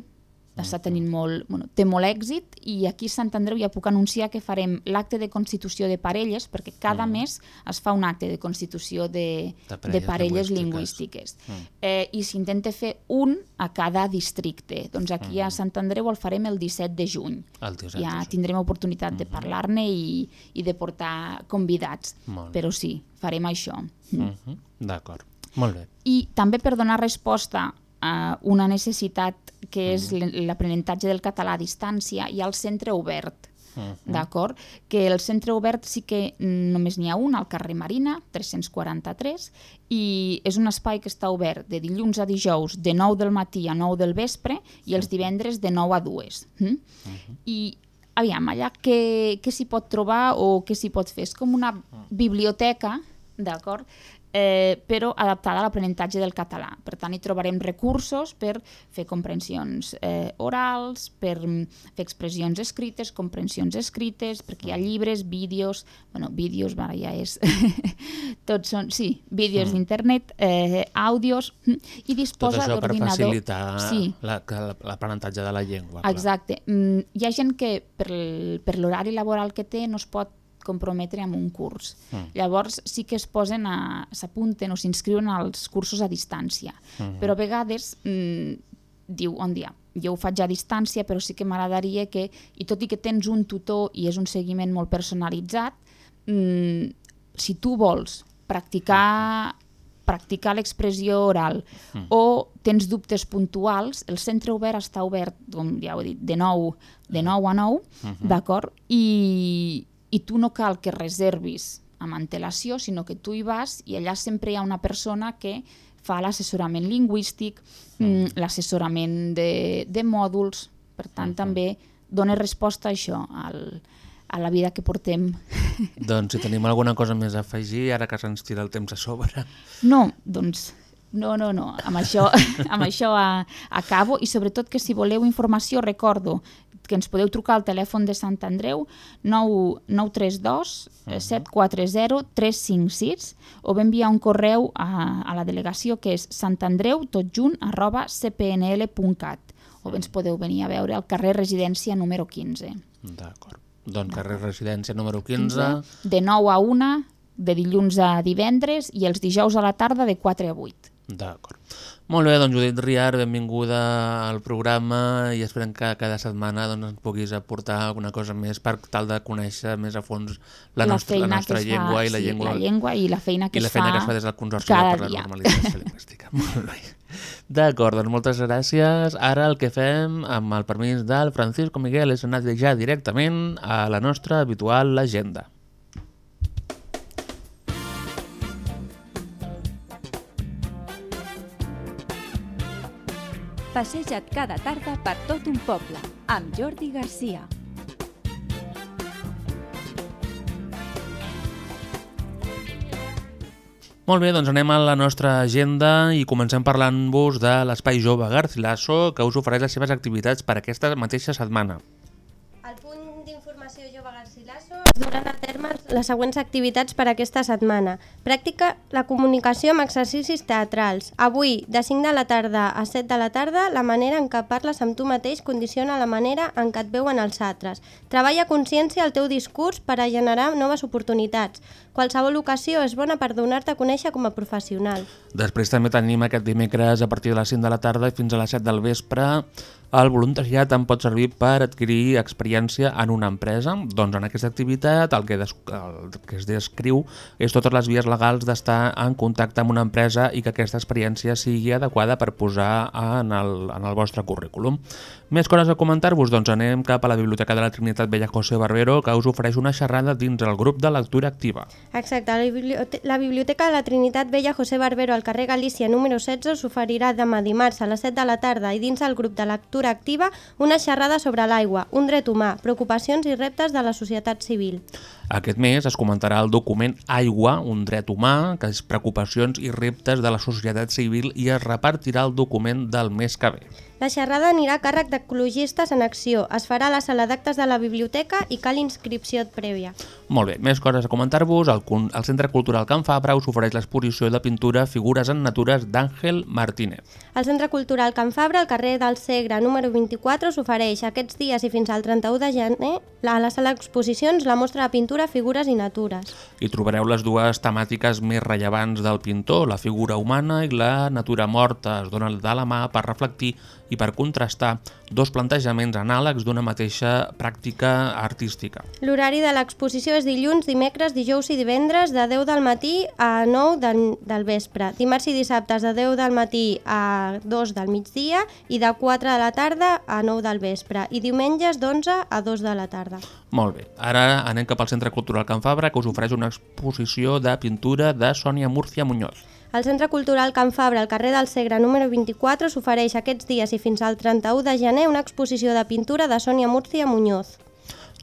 està tenint molt, bueno, té molt èxit i aquí a Sant Andreu ja puc anunciar que farem l'acte de constitució de parelles perquè cada mes es fa un acte de constitució de, De de parelles parelles, lingüístiques. lingüístiques. Mm. Eh, I s'intenta fer un a cada districte. Doncs aquí a Sant Andreu el farem el 17 de juny. El 17 ja de juny. tindrem oportunitat de parlar-ne i, i de portar convidats. Però sí, farem això. Mhm. D'acord. Molt bé. I també per donar resposta a una necessitat que és l- l'aprenentatge del català a distància, hi ha el centre obert, Mhm. d'acord? Que el centre obert sí que mm, només n'hi ha un, al carrer Marina, 343, i és un espai que està obert de dilluns a dijous de 9 del matí a 9 del vespre i els divendres de 9 a 2. Mm? I aviam, allà què, què s'hi pot trobar o què s'hi pot fer? És com una biblioteca, d'acord? Eh, però adaptada a l'aprenentatge del català. Per tant, hi trobarem recursos per fer comprensions eh, orals, per mm, fer expressions escrites, comprensions escrites, perquè hi ha llibres, vídeos, bueno, vídeos, ara ja és... Tots són, sí, vídeos Mm. d'internet, eh, àudios, mm, i Tot disposa això per facilitar Sí, la- l'aprenentatge de la llengua. clar. Exacte. Mm, hi ha gent que per l'horari laboral que té no es pot comprometre amb un curs. Mm. Llavors sí que es posen a s'apunten o s'inscriuen als cursos a distància. Mhm. Però a vegades mm, diu, on dia, jo ho faig a distància, però sí que m'agradaria que, i tot i que tens un tutor i és un seguiment molt personalitzat, mm, si tu vols practicar practicar l'expressió oral Mm. o tens dubtes puntuals, el centre obert està obert, com ja ho he dit, de 9, de 9 a 9, Mhm. d'acord? I, I tu no cal que reservis amb antelació, sinó que tu hi vas i allà sempre hi ha una persona que fa l'assessorament lingüístic, mm. l'assessorament de, de mòduls, per tant també dona resposta a això, al, a la vida que portem. Doncs si tenim alguna cosa més a afegir, ara que se'ns tira el temps a sobre. No, doncs no, no, no, amb això, amb això a, acabo i sobretot que si voleu informació recordo que ens podeu trucar al telèfon de Sant Andreu 9, 932 eh, 740 356 o bé enviar un correu a, a la delegació que és santandreu tot junt arroba cpnl.cat o bé ens podeu venir a veure al carrer Residència número 15. D'acord. Doncs carrer Residència número 15. de 9 a 1 de dilluns a divendres i els dijous a la tarda de 4 a 8. D'acord. Molt bé, doncs Judit Riar, benvinguda al programa i esperem que cada setmana doncs, ens puguis aportar alguna cosa més per tal de conèixer més a fons la, nostra, la nostra que es llengua fa, i la sí, llengua, la llengua i la feina que i la es feina fa que es fa des del Consorci per la dia. normalització lingüística. Molt bé. D'acord, doncs moltes gràcies. Ara el que fem, amb el permís del Francisco Miguel, és anar ja directament a la nostra habitual agenda. Passeja't cada tarda per tot un poble, amb Jordi Garcia. Molt bé, doncs anem a la nostra agenda i comencem parlant-vos de l'Espai Jove Garcilaso que us ofereix les seves activitats per aquesta mateixa setmana. Les següents activitats per aquesta setmana. Pràctica la comunicació amb exercicis teatrals. Avui, de 5 de la tarda a 7 de la tarda, la manera en què parles amb tu mateix condiciona la manera en què et veuen els altres. Treballa consciència el teu discurs per a generar noves oportunitats. Qualsevol ocasió és bona per donar-te a conèixer com a professional. Després també tenim aquest dimecres a partir de les 5 de la tarda i fins a les 7 del vespre el voluntariat em pot servir per adquirir experiència en una empresa. Doncs en aquesta activitat el que, des, el que es descriu és totes les vies legals d'estar en contacte amb una empresa i que aquesta experiència sigui adequada per posar en el, en el vostre currículum. Més coses a comentar-vos? Doncs anem cap a la Biblioteca de la Trinitat Vella José Barbero que us ofereix una xerrada dins el grup de lectura activa. Exacte, la, bibliote la Biblioteca de la Trinitat Vella José Barbero al carrer Galícia número 16 s'oferirà demà dimarts a les 7 de la tarda i dins el grup de lectura activa una xerrada sobre l'aigua, un dret humà, preocupacions i reptes de la societat civil. Aquest mes es comentarà el document Aigua, un dret humà, que és preocupacions i reptes de la societat civil i es repartirà el document del mes que ve. La xerrada anirà a càrrec d'ecologistes en acció. Es farà a la sala d'actes de la biblioteca i cal inscripció prèvia. Molt bé, més coses a comentar-vos. El, el Centre Cultural Can Fabra us ofereix l'exposició de pintura Figures en Natures d'Àngel Martínez. El Centre Cultural Can Fabra, al carrer del Segre número 24, s'ofereix aquests dies i fins al 31 de gener a la sala d'exposicions la mostra de pintura Figures i Natures. Hi trobareu les dues temàtiques més rellevants del pintor, la figura humana i la natura morta. Es dona de la mà per reflectir i per contrastar dos plantejaments anàlegs d'una mateixa pràctica artística. L'horari de l'exposició és dilluns, dimecres, dijous i divendres de 10 del matí a 9 del, del vespre. Dimarts i dissabtes de 10 del matí a 2 del migdia i de 4 de la tarda a 9 del vespre. I diumenges d'11 a 2 de la tarda. Molt bé. Ara anem cap al Centre Cultural Can Fabra que us ofereix una exposició de pintura de Sònia Murcia Muñoz. El Centre Cultural Can Fabra, al carrer del Segre número 24, s'ofereix aquests dies i fins al 31 de gener una exposició de pintura de Sònia Murcia Muñoz.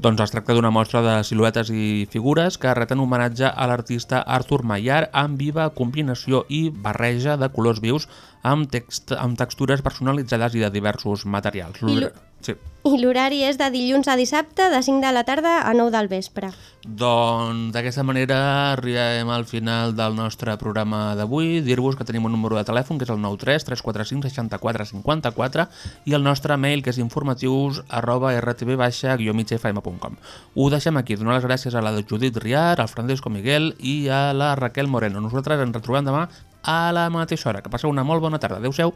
Doncs es tracta d'una mostra de siluetes i figures que reten homenatge a l'artista Arthur Maillard amb viva combinació i barreja de colors vius amb, text, amb textures personalitzades i de diversos materials. I Sí. I l'horari és de dilluns a dissabte, de 5 de la tarda a 9 del vespre. Doncs d'aquesta manera arribem al final del nostre programa d'avui. Dir-vos que tenim un número de telèfon que és el 93 345 64 54 i el nostre mail que és informatius arroba rtb-migfm.com Ho deixem aquí. Donar les gràcies a la Judit Riar, al Francisco Miguel i a la Raquel Moreno. Nosaltres ens retrobem demà a la mateixa hora. Que passeu una molt bona tarda. Adéu-siau.